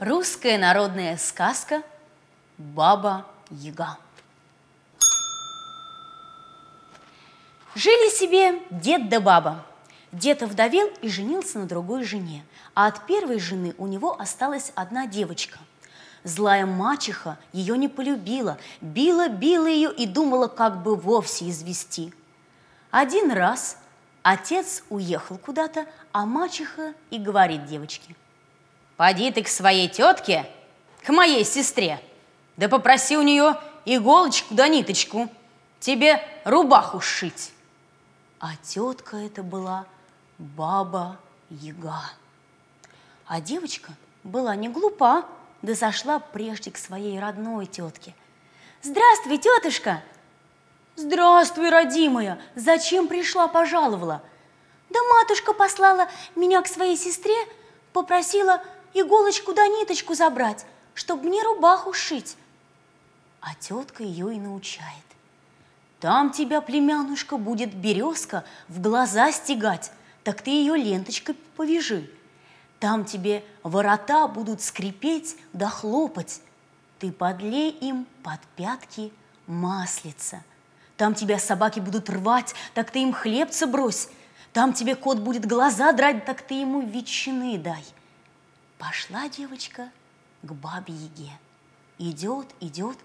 Русская народная сказка «Баба Яга». Жили себе дед да баба. Дед овдовел и женился на другой жене, а от первой жены у него осталась одна девочка. Злая мачеха ее не полюбила, била-била ее и думала, как бы вовсе извести. Один раз отец уехал куда-то, а мачеха и говорит девочке, «Поди ты к своей тетке, к моей сестре, да попроси у нее иголочку да ниточку, тебе рубаху сшить». А тетка это была баба Яга. А девочка была не глупа, да зашла прежде к своей родной тетке. «Здравствуй, тетушка!» «Здравствуй, родимая! Зачем пришла, пожаловала?» «Да матушка послала меня к своей сестре, попросила иголочку да ниточку забрать, чтобы мне рубаху шить». А тетка ее и научает. Там тебя, племянушка, будет березка в глаза стегать, так ты ее ленточкой повяжи. Там тебе ворота будут скрипеть да хлопать, ты подлей им под пятки маслица. Там тебя собаки будут рвать, так ты им хлебца брось. Там тебе кот будет глаза драть, так ты ему ветчины дай. Пошла девочка к бабе Яге. Идет, идет,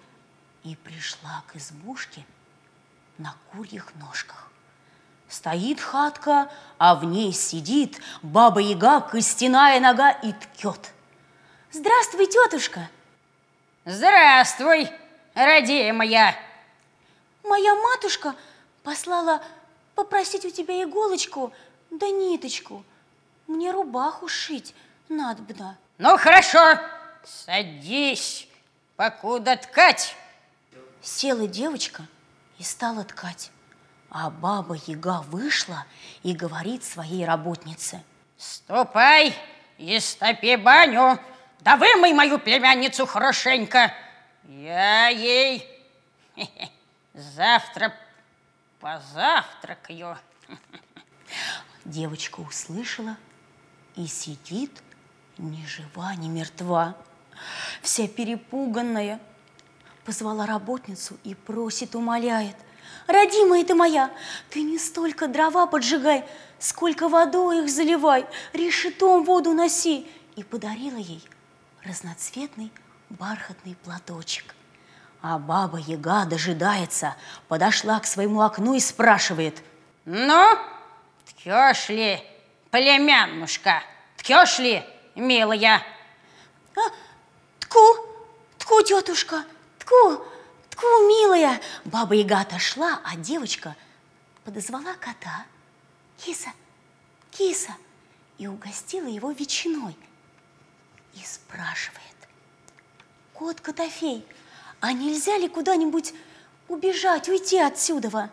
и пришла к избушке – на курьих ножках. Стоит хатка, а в ней сидит баба-яга, костяная нога и ткет. Здравствуй, тетушка! Здравствуй, родимая! Моя матушка послала попросить у тебя иголочку да ниточку. Мне рубаху шить надобно. Ну, хорошо, садись, покуда ткать. Села девочка – и стала ткать. А баба Яга вышла и говорит своей работнице. Ступай и стопи баню, да вымой мою племянницу хорошенько. Я ей завтра позавтракаю. Девочка услышала и сидит ни жива, ни мертва, вся перепуганная, Позвала работницу и просит, умоляет. Родимая ты моя, ты не столько дрова поджигай, сколько водой их заливай, решетом воду носи. И подарила ей разноцветный бархатный платочек. А баба Яга дожидается, подошла к своему окну и спрашивает. Ну, ткешь ли, племяннушка, ткешь ли, милая? А, тку, тку, тетушка, Тку, тку, милая. Баба Яга отошла, а девочка подозвала кота. Киса, киса, и угостила его ветчиной. И спрашивает, кот Котофей, а нельзя ли куда-нибудь убежать, уйти отсюда?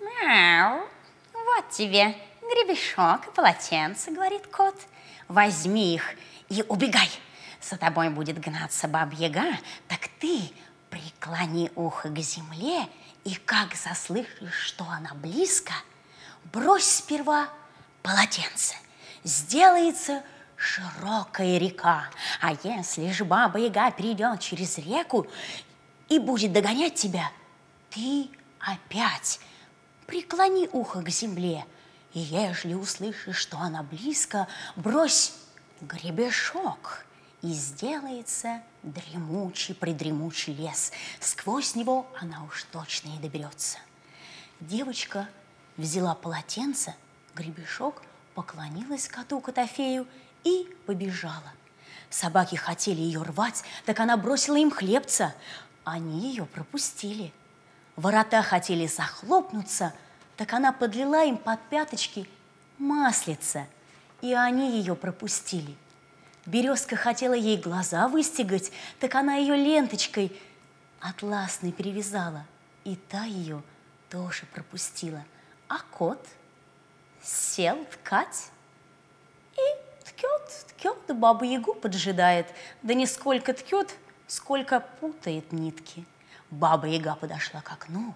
Мяу, вот тебе гребешок и полотенце, говорит кот. Возьми их и убегай. За тобой будет гнаться бабьяга, так ты Преклони ухо к земле, и как заслышишь, что она близко, брось сперва полотенце. Сделается широкая река. А если же баба-яга перейдет через реку и будет догонять тебя, ты опять преклони ухо к земле, и ежели услышишь, что она близко, брось гребешок – и сделается дремучий-придремучий лес. Сквозь него она уж точно и доберется. Девочка взяла полотенце, гребешок, поклонилась коту Котофею и побежала. Собаки хотели ее рвать, так она бросила им хлебца. Они ее пропустили. Ворота хотели захлопнуться, так она подлила им под пяточки маслица, и они ее пропустили. Березка хотела ей глаза выстегать, так она ее ленточкой атласной перевязала, и та ее тоже пропустила. А кот сел ткать и ткет, ткет, да бабу Ягу поджидает, да не сколько ткет, сколько путает нитки. Баба Яга подошла к окну,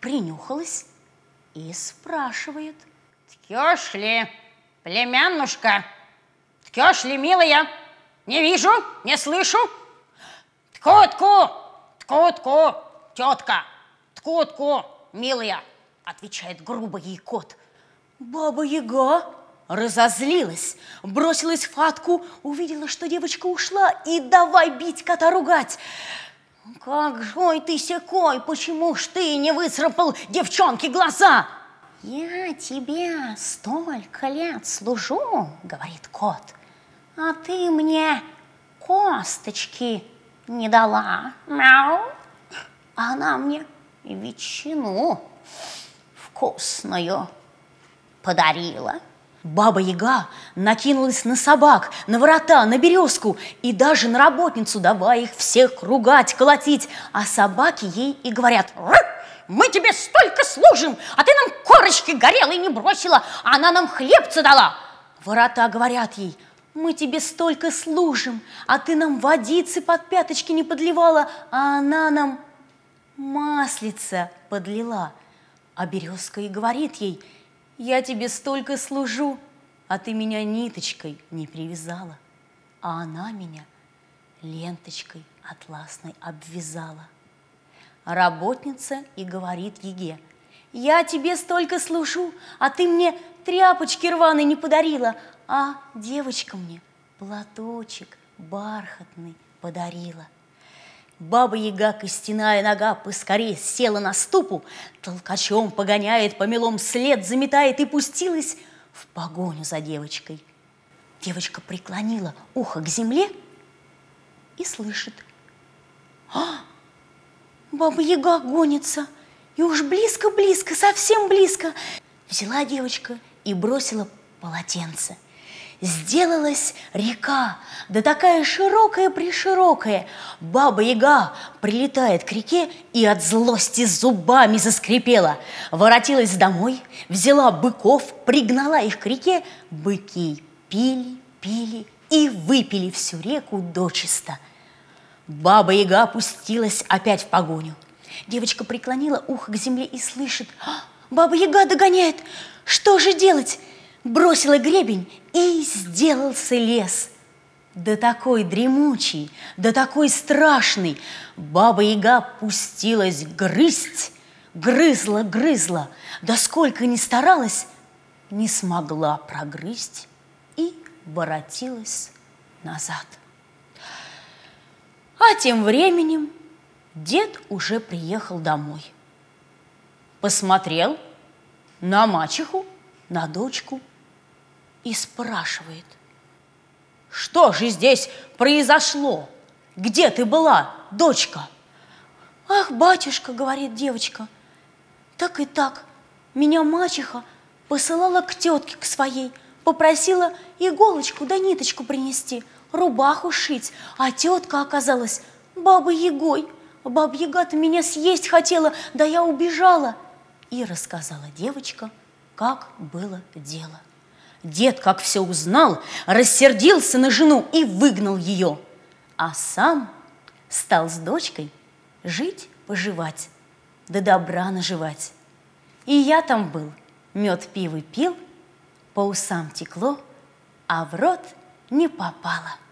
принюхалась и спрашивает. Ткешь ли, племяннушка? Ткешь ли, милая? Не вижу, не слышу. Ткутку, ткутку, тетка, ткутку, милая, отвечает грубо ей кот. Баба-яга разозлилась, бросилась в хатку, увидела, что девочка ушла, и давай бить кота ругать. Как же ой ты секой, почему ж ты не выцарапал девчонке глаза? Я тебе столько лет служу, говорит кот, а ты мне косточки не дала. Мяу. А она мне ветчину вкусную подарила. Баба-яга накинулась на собак, на ворота, на березку и даже на работницу, давая их всех ругать, колотить. А собаки ей и говорят, мы тебе столько служим, а ты нам корочки горелой не бросила, а она нам хлебца дала. Ворота говорят ей, мы тебе столько служим, а ты нам водицы под пяточки не подливала, а она нам маслица подлила. А березка и говорит ей, я тебе столько служу, а ты меня ниточкой не привязала, а она меня ленточкой атласной обвязала. Работница и говорит Еге, я тебе столько служу, а ты мне тряпочки рваной не подарила, а девочка мне платочек бархатный подарила. Баба-яга, костяная нога, поскорее села на ступу, толкачом погоняет, по мелом след заметает и пустилась в погоню за девочкой. Девочка преклонила ухо к земле и слышит. А! Баба-яга гонится, и уж близко-близко, совсем близко. Взяла девочка и бросила полотенце – сделалась река, да такая широкая-приширокая. Баба-яга прилетает к реке и от злости зубами заскрипела. Воротилась домой, взяла быков, пригнала их к реке. Быки пили, пили и выпили всю реку дочисто. Баба-яга опустилась опять в погоню. Девочка преклонила ухо к земле и слышит, «А, Баба-яга догоняет, что же делать? Бросила гребень, и сделался лес. Да такой дремучий, да такой страшный. Баба-яга пустилась грызть, грызла, грызла, да сколько ни старалась, не смогла прогрызть и воротилась назад. А тем временем дед уже приехал домой. Посмотрел на мачеху, на дочку – и спрашивает, что же здесь произошло? Где ты была, дочка? Ах, батюшка, говорит девочка, так и так, меня мачеха посылала к тетке к своей, попросила иголочку да ниточку принести, рубаху шить, а тетка оказалась бабой Егой. Баба Яга-то меня съесть хотела, да я убежала. И рассказала девочка, как было дело. Дед, как все узнал, рассердился на жену и выгнал ее, а сам стал с дочкой жить-поживать, да добра наживать. И я там был, мед пиво пил, по усам текло, а в рот не попало –